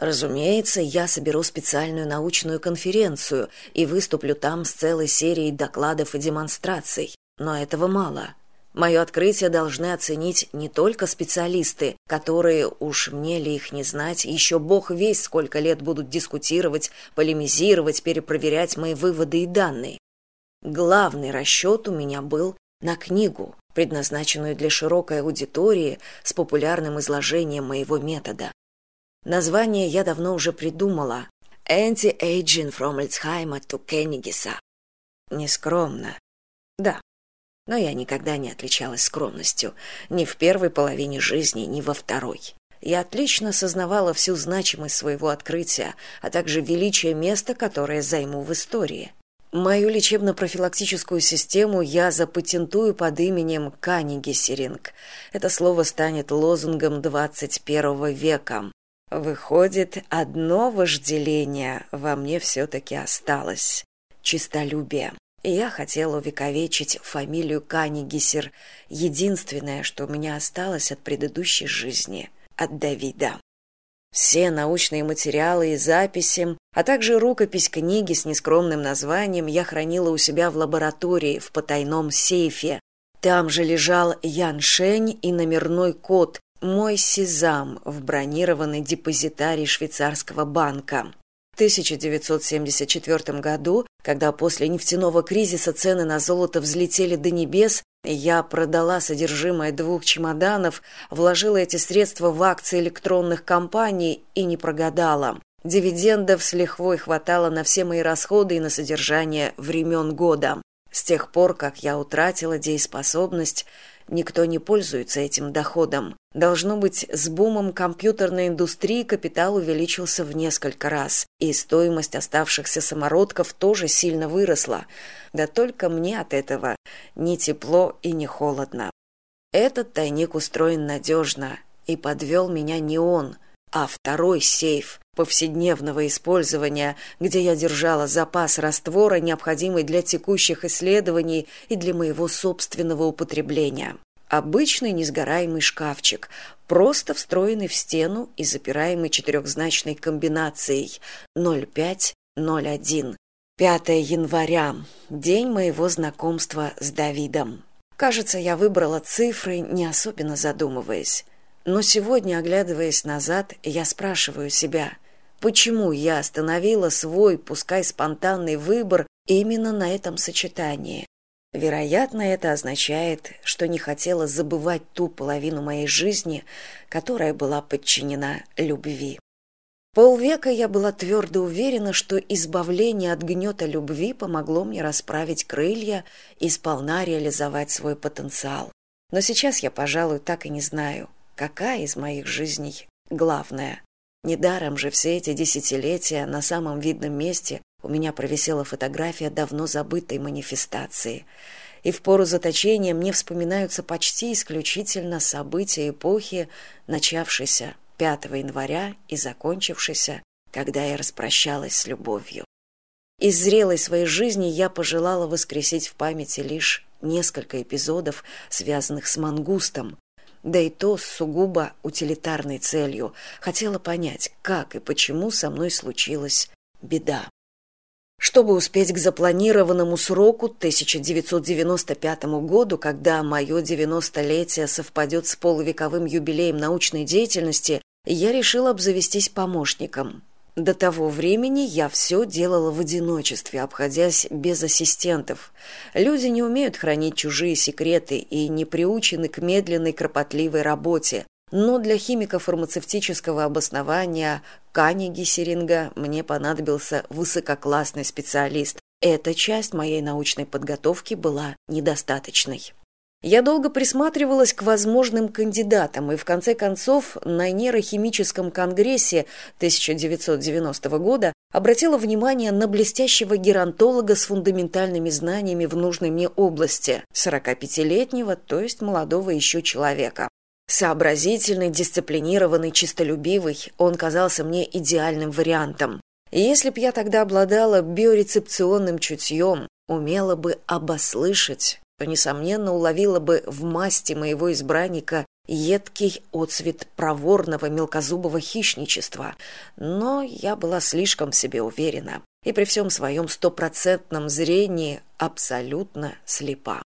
Разумеется, я соберу специальную научную конференцию и выступлю там с целой серией докладов и демонстраций. Но этого мало. Мое открытие должны оценить не только специалисты, которые, уж мне ли их не знать, еще бог весь сколько лет будут дискутировать, полемизировать, перепроверять мои выводы и данные. Главный расчет у меня был на книгу, предназначенную для широкой аудитории с популярным изложением моего метода. Название я давно уже придумала. «Anti-Aging from Alzheimer to Кеннигиса». Нескромно. Да, но я никогда не отличалась скромностью, ни в первой половине жизни, ни во второй. Я отлично сознавала всю значимость своего открытия, а также величие места, которое займу в истории. Мою лечебно-профилактическую систему я запатентую под именем Канигесеринг. Это слово станет лозунгом 21 века. Выходит, одно вожделение во мне все-таки осталось — чистолюбие. я хотела увековечить фамилию Канигисер, единственное, что у меня осталось от предыдущей жизни, от Давида. Все научные материалы и записи, а также рукопись книги с нескромным названием я хранила у себя в лаборатории в потайном сейфе. Там же лежал Ян Шень и номерной код, мой сезам в бронированный депозитарий швейцарского банка. В 1974 году, когда после нефтяного кризиса цены на золото взлетели до небес, я продала содержимое двух чемоданов, вложила эти средства в акции электронных компаний и не прогадала. Дивидендов с лихвой хватало на все мои расходы и на содержание времен года. С тех пор, как я утратила дееспособность, никто не пользуется этим доходом. Должно быть, с бумом компьютерной индустрии капитал увеличился в несколько раз, и стоимость оставшихся самородков тоже сильно выросла. Да только мне от этого ни тепло и не холодно. Этот тайник устроен надежно, и подвел меня не он, а второй сейф повседневного использования, где я держала запас раствора, необходимый для текущих исследований и для моего собственного употребления. Обычный несгораемый шкафчик просто встроенный в стену и запираемый четырехзначной комбинацией ноль пять ноль один. Пятое января день моего знакомства с давидом. Кажется я выбрала цифры не особенно задумываясь но сегодня оглядываясь назад я спрашиваю себя почему я остановила свой пускай спонтанный выбор именно на этом сочетании? Вероятно это означает что не хотела забывать ту половину моей жизни которая была подчинена любви. Полвека я была твердо уверена что избавление от гнета любви помогло мне расправить крылья и сполна реализовать свой потенциал. Но сейчас я пожалуй так и не знаю какая из моих жизней главная? Недаром же все эти десятилетия на самом видном месте у меня провисела фотография давно забытой манифестации. И в пору заточения мне вспоминаются почти исключительно события эпохи начавшейся 5 января и закончившейся когда я распрощалась с любовью. Из зрелой своей жизни я пожелала воскресить в памяти лишь несколько эпизодов связанных с мангустом да и то с сугубо утилитарной целью хотела понять как и почему со мной случилась беда чтобы успеть к запланированному сроку 1995 году, когда мое 90-летие совпадет с полувековым юбилеем научной деятельности, я решила обзавестись помощником. До того времени я все делала в одиночестве, обходясь без ассистентов. Люди не умеют хранить чужие секреты и не приучены к медленной кропотливой работе, но для химико-фармацевтического обоснования Каниги Серинга мне понадобился высококлассный специалист. Эта часть моей научной подготовки была недостаточной. Я долго присматривалась к возможным кандидатам и в конце концов на нейрохимическом конгрессе 1990 года обратила внимание на блестящего геронтолога с фундаментальными знаниями в нужной мне области, 45-летнего, то есть молодого еще человека. Сообразительный, дисциплинированный, чистолюбивый, он казался мне идеальным вариантом. И если б я тогда обладала биорецепционным чутьем, умела бы обослышать, то, несомненно, уловила бы в масти моего избранника едкий отцвет проворного мелкозубого хищничества, но я была слишком в себе уверена и при всем своем стопроцентном зрении абсолютно слепа.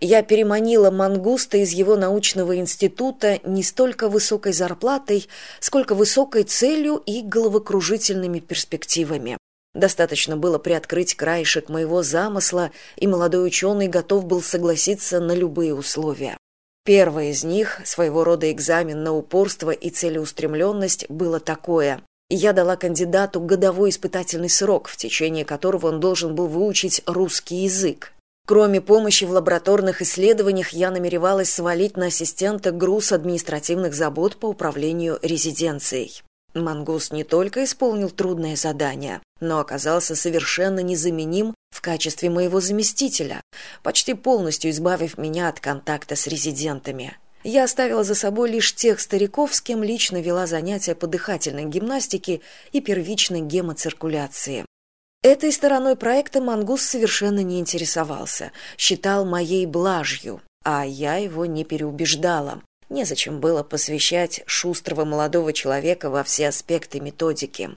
Я переманила мангуста из его научного института не столько высокой зарплатой, сколько высокой целью и головокружительными перспективами. Достаточно было приоткрыть краешек моего замысла, и молодой ученый готов был согласиться на любые условия. Первое из них, своего рода экзамен на упорство и целеустремленность, было такое. Я дала кандидату годовой испытательный срок, в течение которого он должен был выучить русский язык. Кроме помощи в лабораторных исследованиях, я намеревалась свалить на ассистента груз административных забот по управлению резиденцией. Мангус не только исполнил трудное задание, но оказался совершенно незаменим в качестве моего заместителя, почти полностью избавив меня от контакта с резидентами. Я оставила за собой лишь тех стариков, с кем лично вела занятия по дыхательной гимнастике и первичной гемоциркуляции. Этой стороной проекта Мангус совершенно не интересовался, считал моей блажью, а я его не переубеждала. Незачем было посвящать шустрого молодого человека во все аспекты методики.